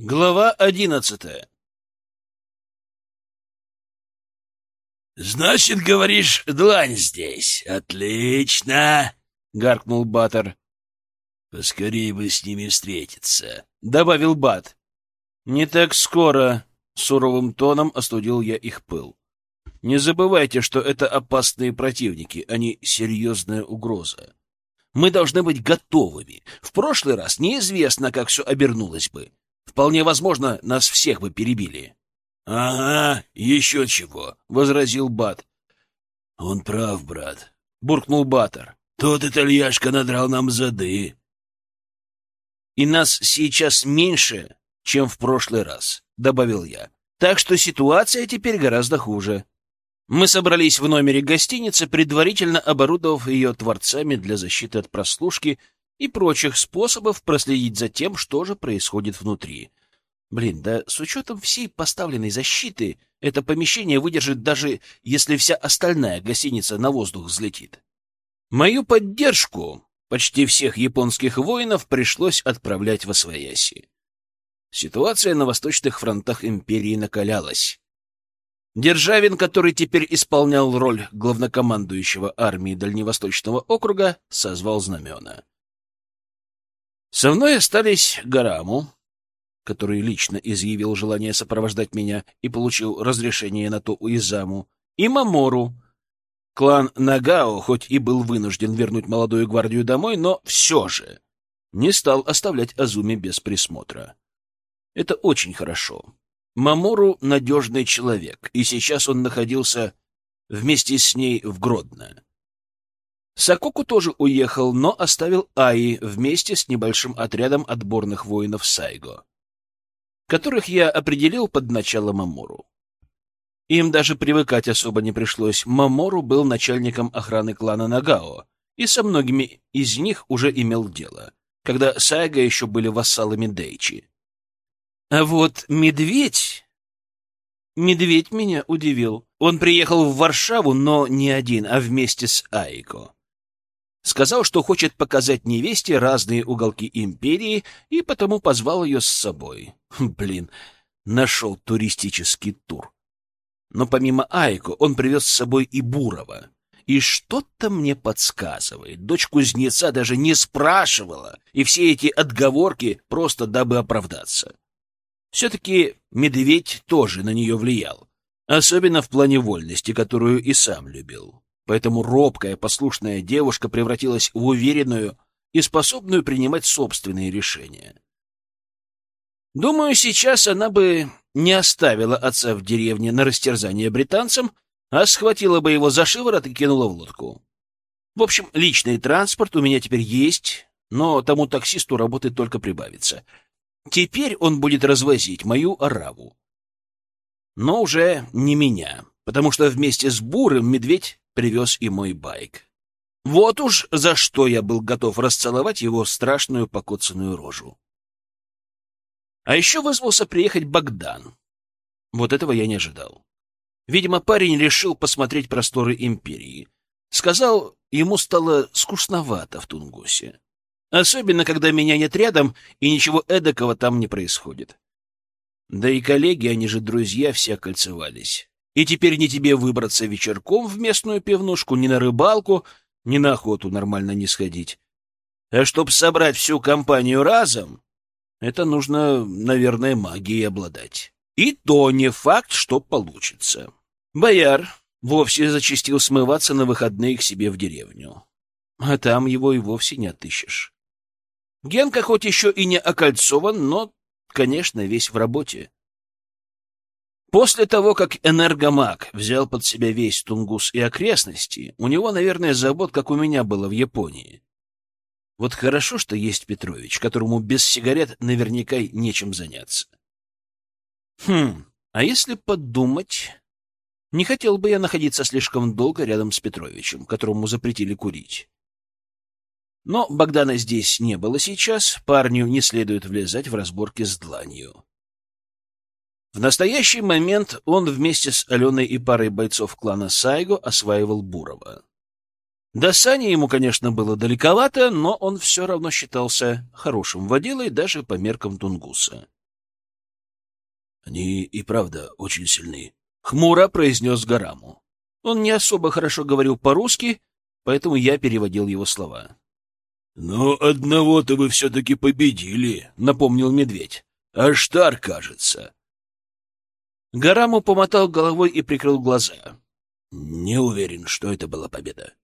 Глава одиннадцатая «Значит, говоришь, длань здесь. Отлично!» — гаркнул Баттер. «Поскорее бы с ними встретиться», — добавил Бат. «Не так скоро», — суровым тоном остудил я их пыл. «Не забывайте, что это опасные противники, а не серьезная угроза. Мы должны быть готовыми. В прошлый раз неизвестно, как все обернулось бы. Вполне возможно, нас всех бы перебили. — Ага, еще чего, — возразил Бат. — Он прав, брат, — буркнул Батор. — Тот итальяшка надрал нам зады. — И нас сейчас меньше, чем в прошлый раз, — добавил я. Так что ситуация теперь гораздо хуже. Мы собрались в номере гостиницы, предварительно оборудовав ее творцами для защиты от прослушки и прочих способов проследить за тем, что же происходит внутри. Блин, да с учетом всей поставленной защиты это помещение выдержит даже если вся остальная гостиница на воздух взлетит. Мою поддержку почти всех японских воинов пришлось отправлять в Освояси. Ситуация на восточных фронтах империи накалялась. Державин, который теперь исполнял роль главнокомандующего армии Дальневосточного округа, созвал знамена. Со мной остались Гараму, который лично изъявил желание сопровождать меня и получил разрешение на то у Изаму, и Мамору. Клан Нагао, хоть и был вынужден вернуть молодую гвардию домой, но все же не стал оставлять Азуми без присмотра. Это очень хорошо. Мамору — надежный человек, и сейчас он находился вместе с ней в Гродно. Сакоку тоже уехал, но оставил Аи вместе с небольшим отрядом отборных воинов Сайго, которых я определил под начало Мамору. Им даже привыкать особо не пришлось. Мамору был начальником охраны клана Нагао, и со многими из них уже имел дело, когда Сайго еще были вассалами Дейчи. А вот медведь... Медведь меня удивил. Он приехал в Варшаву, но не один, а вместе с Айко. Сказал, что хочет показать невесте разные уголки империи, и потому позвал ее с собой. Блин, нашел туристический тур. Но помимо Айко он привез с собой и Бурова. И что-то мне подсказывает. Дочь кузнеца даже не спрашивала, и все эти отговорки просто дабы оправдаться. Все-таки медведь тоже на нее влиял, особенно в плане вольности, которую и сам любил. Поэтому робкая, послушная девушка превратилась в уверенную и способную принимать собственные решения. Думаю, сейчас она бы не оставила отца в деревне на растерзание британцам, а схватила бы его за шиворот и кинула в лодку. В общем, личный транспорт у меня теперь есть, но тому таксисту работы только прибавится — Теперь он будет развозить мою ораву. Но уже не меня, потому что вместе с Бурым медведь привез и мой байк. Вот уж за что я был готов расцеловать его страшную покоцанную рожу. А еще вызвался приехать Богдан. Вот этого я не ожидал. Видимо, парень решил посмотреть просторы империи. Сказал, ему стало скучновато в Тунгусе. Особенно, когда меня нет рядом, и ничего эдакого там не происходит. Да и коллеги, они же друзья, все кольцевались. И теперь не тебе выбраться вечерком в местную пивнушку, ни на рыбалку, ни на охоту нормально не сходить. А чтоб собрать всю компанию разом, это нужно, наверное, магией обладать. И то не факт, что получится. Бояр вовсе зачастил смываться на выходные к себе в деревню. А там его и вовсе не отыщешь. Генка хоть еще и не окольцован, но, конечно, весь в работе. После того, как энергомаг взял под себя весь Тунгус и окрестности, у него, наверное, забот, как у меня было в Японии. Вот хорошо, что есть Петрович, которому без сигарет наверняка нечем заняться. Хм, а если подумать... Не хотел бы я находиться слишком долго рядом с Петровичем, которому запретили курить. Но Богдана здесь не было сейчас, парню не следует влезать в разборки с дланью. В настоящий момент он вместе с Аленой и парой бойцов клана Сайго осваивал Бурова. До Сани ему, конечно, было далековато, но он все равно считался хорошим водилой даже по меркам Тунгуса. Они и правда очень сильны. Хмуро произнес Гараму. Он не особо хорошо говорил по-русски, поэтому я переводил его слова. «Но одного-то вы все-таки победили», — напомнил медведь. «Аштар, кажется». Гараму помотал головой и прикрыл глаза. «Не уверен, что это была победа.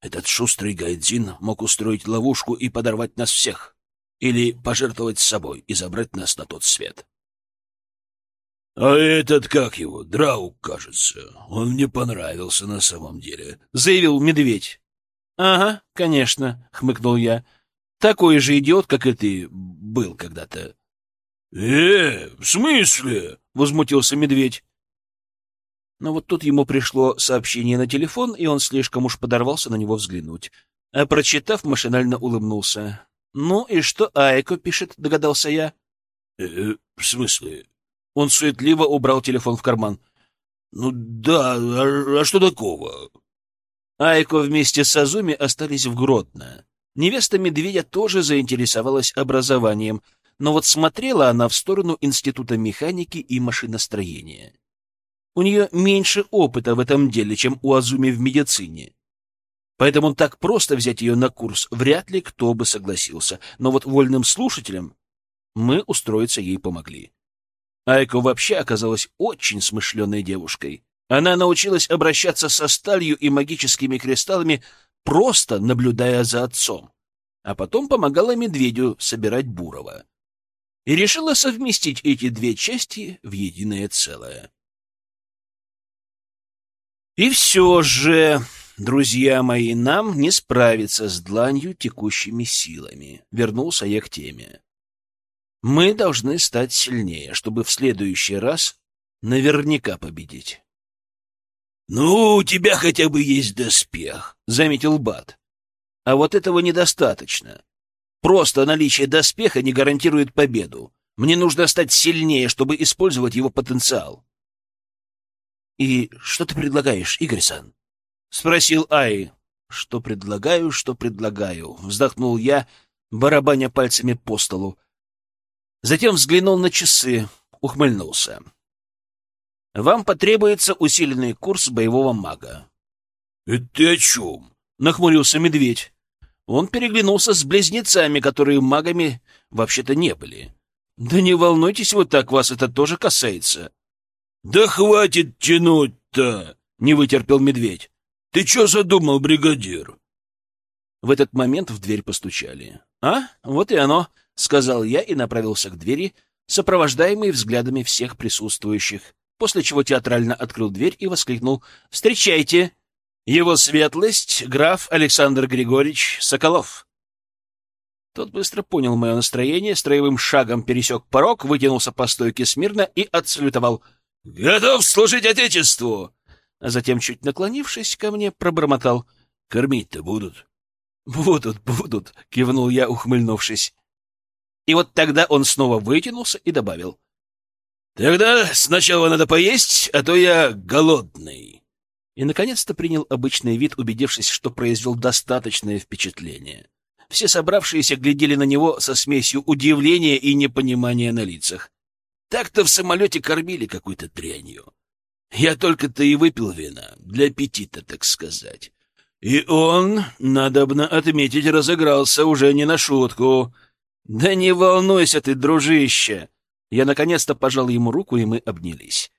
Этот шустрый Гайдзин мог устроить ловушку и подорвать нас всех. Или пожертвовать собой и забрать нас на тот свет. — А этот, как его, Драук, кажется, он мне понравился на самом деле, — заявил медведь. — Ага, конечно, — хмыкнул я. — Такой же идиот, как и ты, был когда-то. — Э, в смысле? — возмутился медведь. Но вот тут ему пришло сообщение на телефон, и он слишком уж подорвался на него взглянуть. А прочитав, машинально улыбнулся. «Ну и что Айко пишет?» — догадался я. «Э, «В смысле?» Он суетливо убрал телефон в карман. «Ну да, а, а что такого?» Айко вместе с Азуми остались в Гродно. Невеста медведя тоже заинтересовалась образованием, но вот смотрела она в сторону Института механики и машиностроения. У нее меньше опыта в этом деле, чем у Азуми в медицине. Поэтому так просто взять ее на курс вряд ли кто бы согласился. Но вот вольным слушателям мы устроиться ей помогли. Айко вообще оказалась очень смышленой девушкой. Она научилась обращаться со сталью и магическими кристаллами, просто наблюдая за отцом. А потом помогала медведю собирать Бурова. И решила совместить эти две части в единое целое. И все же, друзья мои, нам не справиться с дланью текущими силами. Вернулся я к теме. Мы должны стать сильнее, чтобы в следующий раз наверняка победить. — Ну, у тебя хотя бы есть доспех, — заметил Бат. — А вот этого недостаточно. Просто наличие доспеха не гарантирует победу. Мне нужно стать сильнее, чтобы использовать его потенциал. «И что ты предлагаешь, Игорь-сан?» — спросил Ай. «Что предлагаю, что предлагаю?» — вздохнул я, барабаня пальцами по столу. Затем взглянул на часы, ухмыльнулся. «Вам потребуется усиленный курс боевого мага». «Это ты о чем?» — нахмурился медведь. Он переглянулся с близнецами, которые магами вообще-то не были. «Да не волнуйтесь вы так, вас это тоже касается». «Да хватит тянуть-то!» — не вытерпел медведь. «Ты что задумал, бригадир?» В этот момент в дверь постучали. «А, вот и оно», — сказал я и направился к двери, сопровождаемый взглядами всех присутствующих, после чего театрально открыл дверь и воскликнул «Встречайте! Его светлость, граф Александр Григорьевич Соколов!» Тот быстро понял мое настроение, строевым шагом пересек порог, вытянулся по стойке смирно и отсалютовал — «Готов служить Отечеству!» А затем, чуть наклонившись ко мне, пробормотал. «Кормить-то будут?» «Будут, будут!» — кивнул я, ухмыльнувшись. И вот тогда он снова вытянулся и добавил. «Тогда сначала надо поесть, а то я голодный». И, наконец-то, принял обычный вид, убедившись, что произвел достаточное впечатление. Все собравшиеся глядели на него со смесью удивления и непонимания на лицах. Так-то в самолете кормили какой-то дрянью. Я только-то и выпил вина, для аппетита, так сказать. И он, надобно отметить, разыгрался уже не на шутку. Да не волнуйся ты, дружище. Я наконец-то пожал ему руку, и мы обнялись.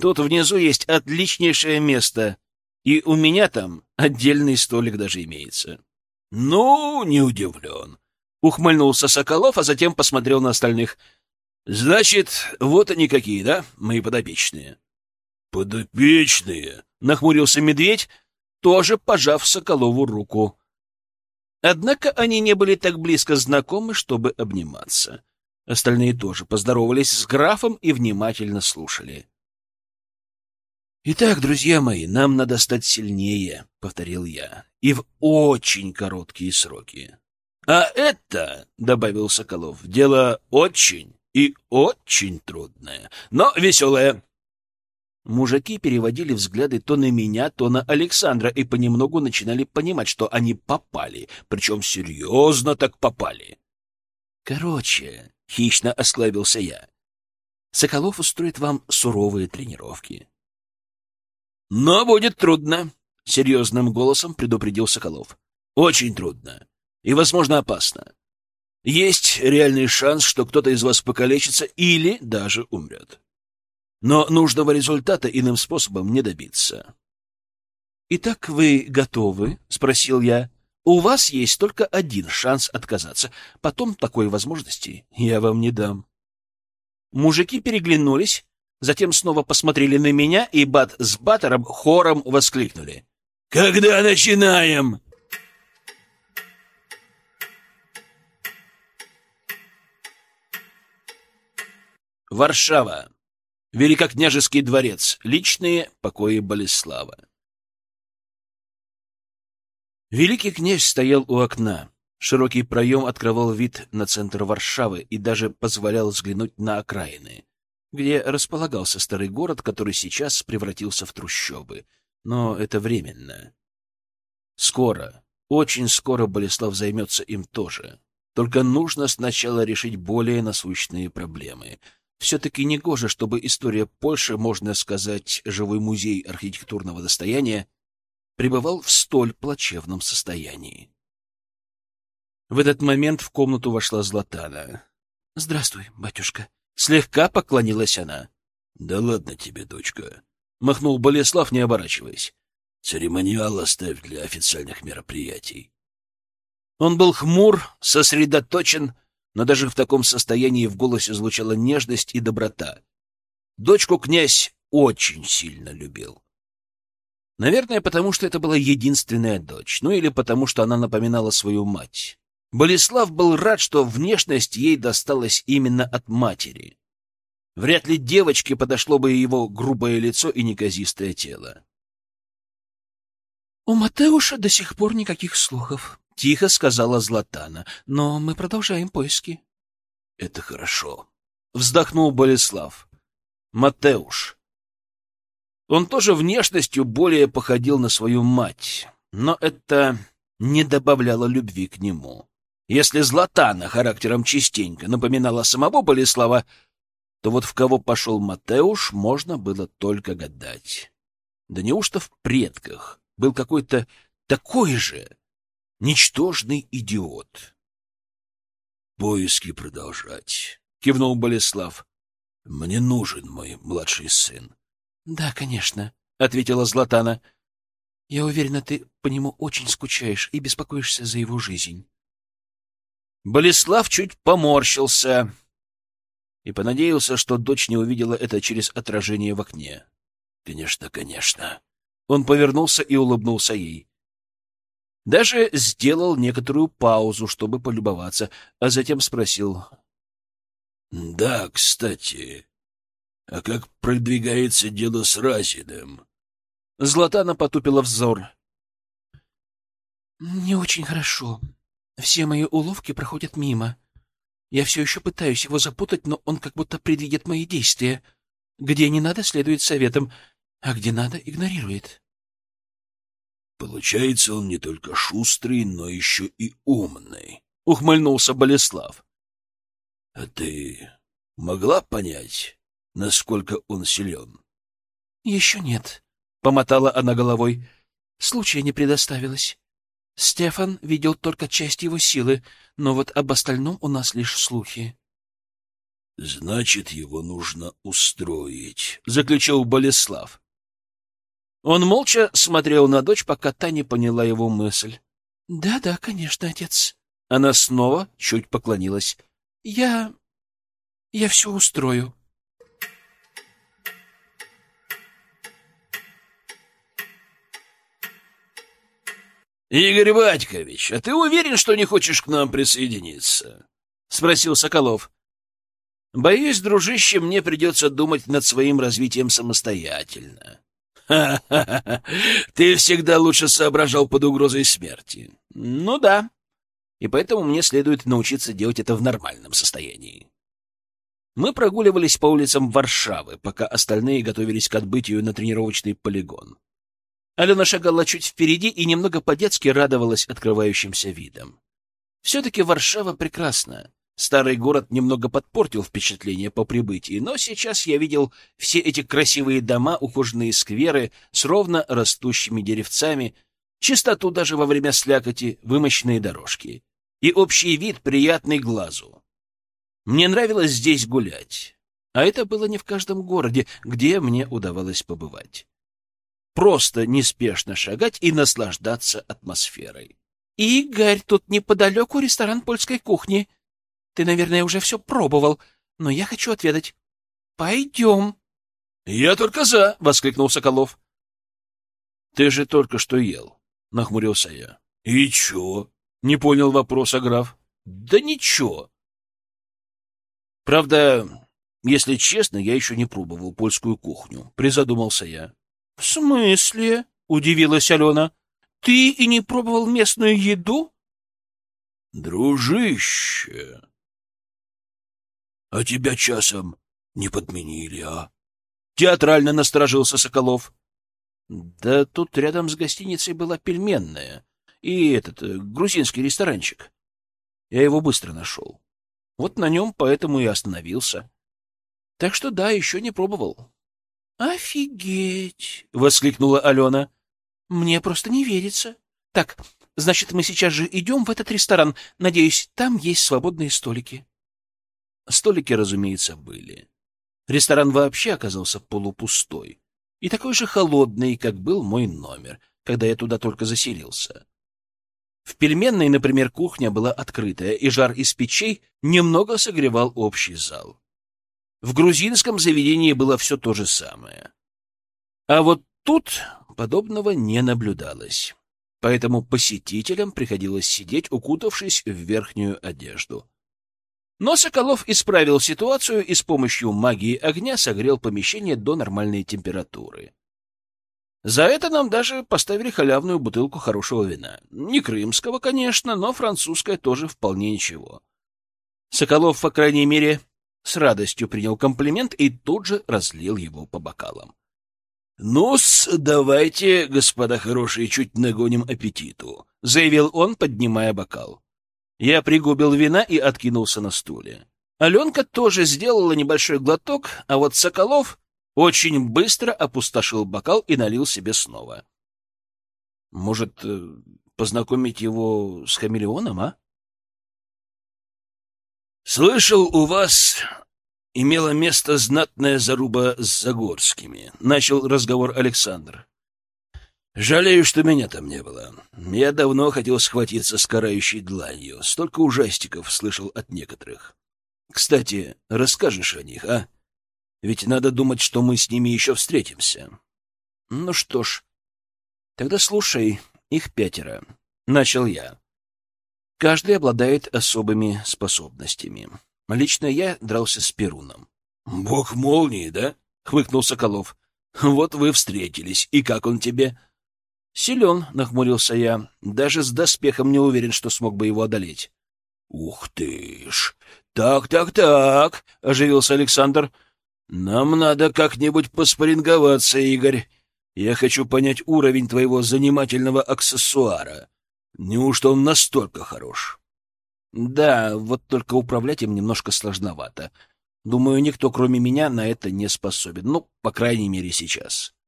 Тут внизу есть отличнейшее место, и у меня там отдельный столик даже имеется. Ну, не удивлен. Ухмыльнулся Соколов, а затем посмотрел на остальных — Значит, вот они какие, да, мои подопечные? Подопечные, нахмурился медведь, тоже пожав Соколову руку. Однако они не были так близко знакомы, чтобы обниматься. Остальные тоже поздоровались с графом и внимательно слушали. «Итак, друзья мои, нам надо стать сильнее», — повторил я, — «и в очень короткие сроки». «А это, — добавил Соколов, — дело очень и очень трудное, но веселое. Мужики переводили взгляды то на меня, то на Александра и понемногу начинали понимать, что они попали, причем серьезно так попали. Короче, хищно осклабился я. Соколов устроит вам суровые тренировки. Но будет трудно, — серьезным голосом предупредил Соколов. Очень трудно. И, возможно, опасно. Есть реальный шанс, что кто-то из вас покалечится или даже умрет. Но нужного результата иным способом не добиться. «Итак, вы готовы?» — спросил я. «У вас есть только один шанс отказаться. Потом такой возможности я вам не дам». Мужики переглянулись, затем снова посмотрели на меня, и Бат с Баттером хором воскликнули. «Когда начинаем?» Варшава. Великокняжеский дворец. Личные покои Болеслава. Великий князь стоял у окна. Широкий проем открывал вид на центр Варшавы и даже позволял взглянуть на окраины, где располагался старый город, который сейчас превратился в трущобы. Но это временно. Скоро, очень скоро Болеслав займется им тоже. Только нужно сначала решить более насущные проблемы — все-таки не гоже, чтобы история Польши, можно сказать, живой музей архитектурного достояния, пребывал в столь плачевном состоянии. В этот момент в комнату вошла Златана. — Здравствуй, батюшка. Слегка поклонилась она. — Да ладно тебе, дочка. — махнул Болеслав, не оборачиваясь. — Церемониал оставь для официальных мероприятий. Он был хмур, сосредоточен, но даже в таком состоянии в голосе звучала нежность и доброта. Дочку князь очень сильно любил. Наверное, потому что это была единственная дочь, ну или потому что она напоминала свою мать. Болеслав был рад, что внешность ей досталась именно от матери. Вряд ли девочке подошло бы его грубое лицо и неказистое тело. «У Матеуша до сих пор никаких слухов», — тихо сказала Златана. — Но мы продолжаем поиски. — Это хорошо. Вздохнул Болеслав. Матеуш. Он тоже внешностью более походил на свою мать, но это не добавляло любви к нему. Если Златана характером частенько напоминала самого Болеслава, то вот в кого пошел Матеуш, можно было только гадать. Да неужто в предках был какой-то такой же, Ничтожный идиот. Поиски продолжать, кивнул Болеслав. Мне нужен мой младший сын. Да, конечно, ответила Златана. Я уверена, ты по нему очень скучаешь и беспокоишься за его жизнь. Болеслав чуть поморщился и понадеялся, что дочь не увидела это через отражение в окне. Конечно, конечно. Он повернулся и улыбнулся ей. Даже сделал некоторую паузу, чтобы полюбоваться, а затем спросил. — Да, кстати, а как продвигается дело с Разидом? Златана потупила взор. — Не очень хорошо. Все мои уловки проходят мимо. Я все еще пытаюсь его запутать, но он как будто предвидит мои действия. Где не надо, следует советам, а где надо, игнорирует. Получается, он не только шустрый, но еще и умный, — ухмыльнулся Болеслав. — А ты могла понять, насколько он силен? — Еще нет, — помотала она головой. Случая не предоставилось. Стефан видел только часть его силы, но вот об остальном у нас лишь слухи. — Значит, его нужно устроить, — заключил Болеслав. Он молча смотрел на дочь, пока та не поняла его мысль. «Да, да, конечно, отец». Она снова чуть поклонилась. «Я... я все устрою». «Игорь Вадькович, а ты уверен, что не хочешь к нам присоединиться?» — спросил Соколов. «Боюсь, дружище, мне придется думать над своим развитием самостоятельно». Ха-ха-ха! Ты всегда лучше соображал под угрозой смерти. Ну да. И поэтому мне следует научиться делать это в нормальном состоянии. Мы прогуливались по улицам Варшавы, пока остальные готовились к отбытию на тренировочный полигон. Алена шагала чуть впереди и немного по-детски радовалась открывающимся видам. Все-таки Варшава прекрасна. Старый город немного подпортил впечатление по прибытии, но сейчас я видел все эти красивые дома, ухоженные скверы с ровно растущими деревцами, чистоту даже во время слякоти, вымощенные дорожки. И общий вид приятный глазу. Мне нравилось здесь гулять. А это было не в каждом городе, где мне удавалось побывать. Просто неспешно шагать и наслаждаться атмосферой. «Игорь, тут неподалеку ресторан польской кухни», ты, наверное, уже все пробовал, но я хочу отведать. Пойдем. — Я только за! — воскликнул Соколов. — Ты же только что ел, — нахмурился я. — И чё? — не понял вопроса граф. — Да ничего. Правда, если честно, я еще не пробовал польскую кухню, — призадумался я. — В смысле? — удивилась Алена. — Ты и не пробовал местную еду? — Дружище, а тебя часом не подменили, а? Театрально насторожился Соколов. Да тут рядом с гостиницей была пельменная и этот э, грузинский ресторанчик. Я его быстро нашел. Вот на нем поэтому и остановился. Так что да, еще не пробовал. — Офигеть! — воскликнула Алена. — Мне просто не верится. Так, значит, мы сейчас же идем в этот ресторан. Надеюсь, там есть свободные столики. Столики, разумеется, были. Ресторан вообще оказался полупустой и такой же холодный, как был мой номер, когда я туда только заселился. В пельменной, например, кухня была открытая, и жар из печей немного согревал общий зал. В грузинском заведении было все то же самое. А вот тут подобного не наблюдалось, поэтому посетителям приходилось сидеть, укутавшись в верхнюю одежду. Но Соколов исправил ситуацию и с помощью магии огня согрел помещение до нормальной температуры. За это нам даже поставили халявную бутылку хорошего вина. Не крымского, конечно, но французское тоже вполне ничего. Соколов, по крайней мере, с радостью принял комплимент и тут же разлил его по бокалам. — Ну-с, давайте, господа хорошие, чуть нагоним аппетиту, — заявил он, поднимая бокал. Я пригубил вина и откинулся на стуле. Аленка тоже сделала небольшой глоток, а вот Соколов очень быстро опустошил бокал и налил себе снова. Может, э, познакомить его с хамелеоном, а? Слышал, у вас имела место знатная заруба с Загорскими, начал разговор Александр. Жалею, что меня там не было. Я давно хотел схватиться с карающей дланью. Столько ужастиков слышал от некоторых. Кстати, расскажешь о них, а? Ведь надо думать, что мы с ними еще встретимся. Ну что ж, тогда слушай, их пятеро. Начал я. Каждый обладает особыми способностями. Лично я дрался с Перуном. — Бог молнии, да? — хмыкнул Соколов. — Вот вы встретились. И как он тебе? — Силен, — нахмурился я. Даже с доспехом не уверен, что смог бы его одолеть. — Ух ты ж! Так, так, так, — оживился Александр. — Нам надо как-нибудь поспоринговаться, Игорь. Я хочу понять уровень твоего занимательного аксессуара. Неужто он настолько хорош? — Да, вот только управлять им немножко сложновато. Думаю, никто, кроме меня, на это не способен. Ну, по крайней мере, сейчас. —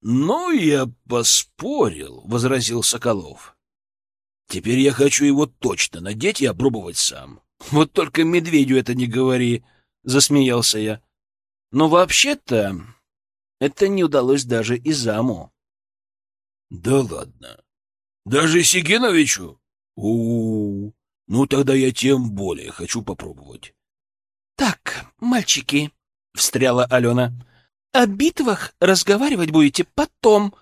«Ну, я поспорил», — возразил Соколов. «Теперь я хочу его точно надеть и опробовать сам». «Вот только медведю это не говори», — засмеялся я. «Но вообще-то это не удалось даже и заму». «Да ладно. Даже Сигиновичу? у, -у, -у. Ну, тогда я тем более хочу попробовать». «Так, мальчики», — встряла Алена, о битвах разговаривать будете потом.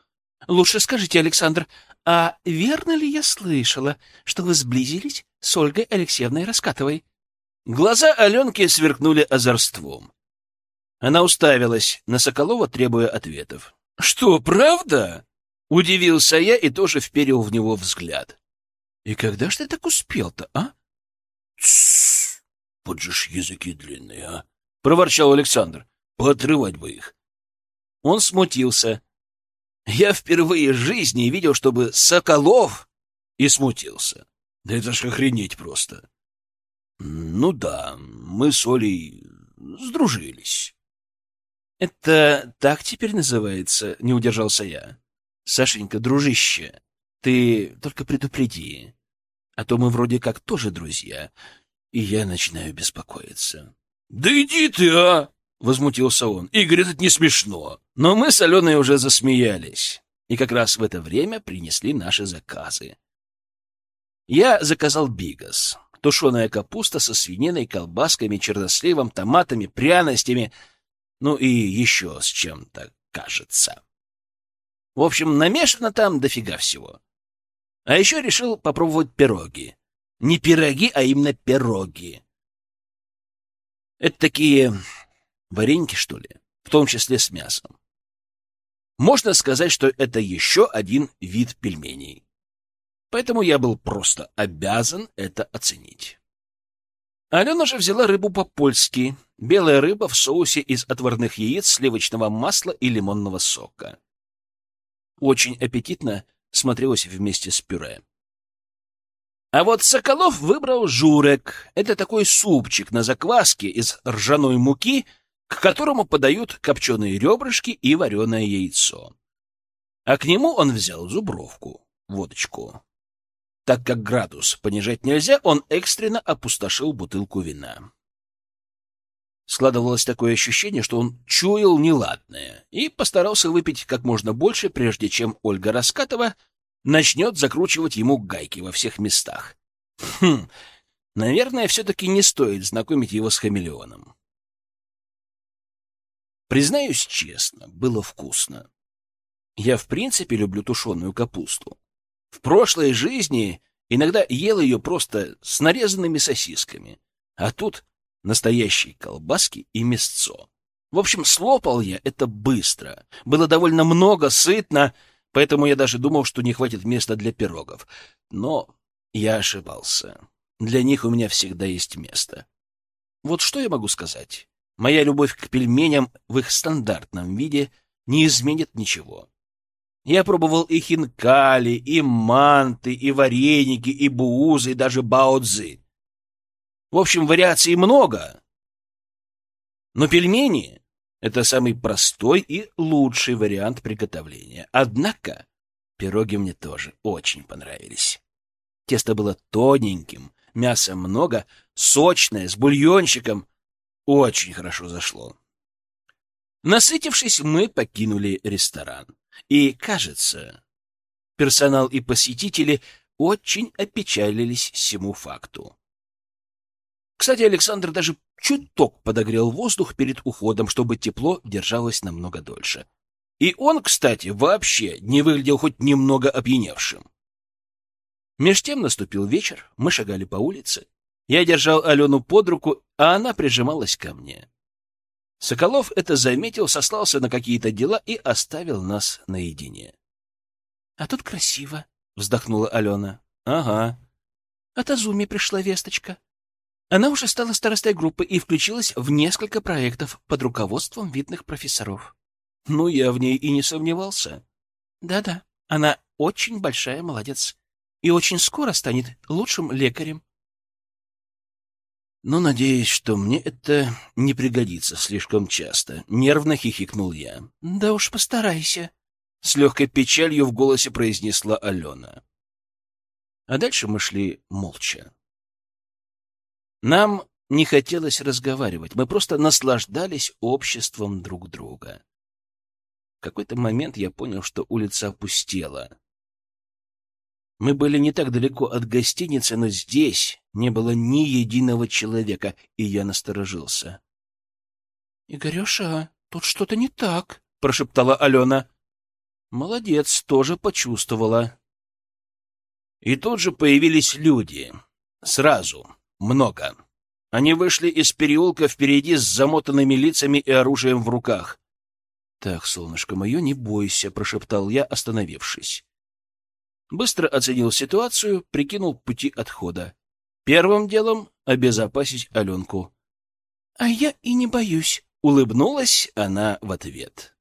Лучше скажите, Александр, а верно ли я слышала, что вы сблизились с Ольгой Алексеевной Раскатовой? Глаза Аленки сверкнули озорством. Она уставилась на Соколова, требуя ответов. — Что, правда? — удивился я и тоже вперил в него взгляд. — И когда ж ты так успел-то, а? — Тссс! Вот же ж языки длинные, а! — проворчал Александр. — Поотрывать бы их. Он смутился. Я впервые в жизни видел, чтобы Соколов и смутился. Да это ж охренеть просто. Ну да, мы с Олей сдружились. Это так теперь называется, не удержался я. Сашенька, дружище, ты только предупреди, а то мы вроде как тоже друзья, и я начинаю беспокоиться. Да иди ты, а! Возмутился он. Игорь, это не смешно. Но мы с Аленой уже засмеялись. И как раз в это время принесли наши заказы. Я заказал бигас. Тушеная капуста со свининой, колбасками, черносливом, томатами, пряностями, ну и еще с чем-то, кажется. В общем, намешано там дофига всего. А еще решил попробовать пироги. Не пироги, а именно пироги. Это такие вареньки, что ли, в том числе с мясом. Можно сказать, что это еще один вид пельменей. Поэтому я был просто обязан это оценить. Алена же взяла рыбу по-польски. Белая рыба в соусе из отварных яиц, сливочного масла и лимонного сока. Очень аппетитно смотрелось вместе с пюре. А вот Соколов выбрал журек. Это такой супчик на закваске из ржаной муки к которому подают копченые ребрышки и вареное яйцо. А к нему он взял зубровку, водочку. Так как градус понижать нельзя, он экстренно опустошил бутылку вина. Складывалось такое ощущение, что он чуял неладное и постарался выпить как можно больше, прежде чем Ольга Раскатова начнет закручивать ему гайки во всех местах. Хм, наверное, все-таки не стоит знакомить его с хамелеоном. Признаюсь честно, было вкусно. Я в принципе люблю тушеную капусту. В прошлой жизни иногда ел ее просто с нарезанными сосисками, а тут настоящие колбаски и мясцо. В общем, слопал я это быстро. Было довольно много, сытно, поэтому я даже думал, что не хватит места для пирогов. Но я ошибался. Для них у меня всегда есть место. Вот что я могу сказать? Моя любовь к пельменям в их стандартном виде не изменит ничего. Я пробовал и хинкали, и манты, и вареники, и буузы, и даже баоцзы. В общем, вариаций много. Но пельмени — это самый простой и лучший вариант приготовления. Однако пироги мне тоже очень понравились. Тесто было тоненьким, мяса много, сочное, с бульончиком — очень хорошо зашло. Насытившись, мы покинули ресторан. И, кажется, персонал и посетители очень опечалились всему факту. Кстати, Александр даже чуток подогрел воздух перед уходом, чтобы тепло держалось намного дольше. И он, кстати, вообще не выглядел хоть немного опьяневшим. Меж тем наступил вечер, мы шагали по улице. Я держал Алену под руку, а она прижималась ко мне. Соколов это заметил, сослался на какие-то дела и оставил нас наедине. — А тут красиво, — вздохнула Алена. — Ага. От Азуми пришла весточка. Она уже стала старостой группы и включилась в несколько проектов под руководством видных профессоров. Ну, я в ней и не сомневался. Да-да, она очень большая молодец и очень скоро станет лучшим лекарем но надеюсь, что мне это не пригодится слишком часто. Нервно хихикнул я. — Да уж постарайся, — с легкой печалью в голосе произнесла Алена. А дальше мы шли молча. Нам не хотелось разговаривать, мы просто наслаждались обществом друг друга. В какой-то момент я понял, что улица опустела. Мы были не так далеко от гостиницы, но здесь не было ни единого человека, и я насторожился. — Игореша, тут что-то не так, — прошептала Алена. Молодец, тоже почувствовала. И тут же появились люди. Сразу. Много. Они вышли из переулка впереди с замотанными лицами и оружием в руках. — Так, солнышко мое, не бойся, — прошептал я, остановившись. Быстро оценил ситуацию, прикинул пути отхода. Первым делом обезопасить Аленку. — А я и не боюсь, — улыбнулась она в ответ.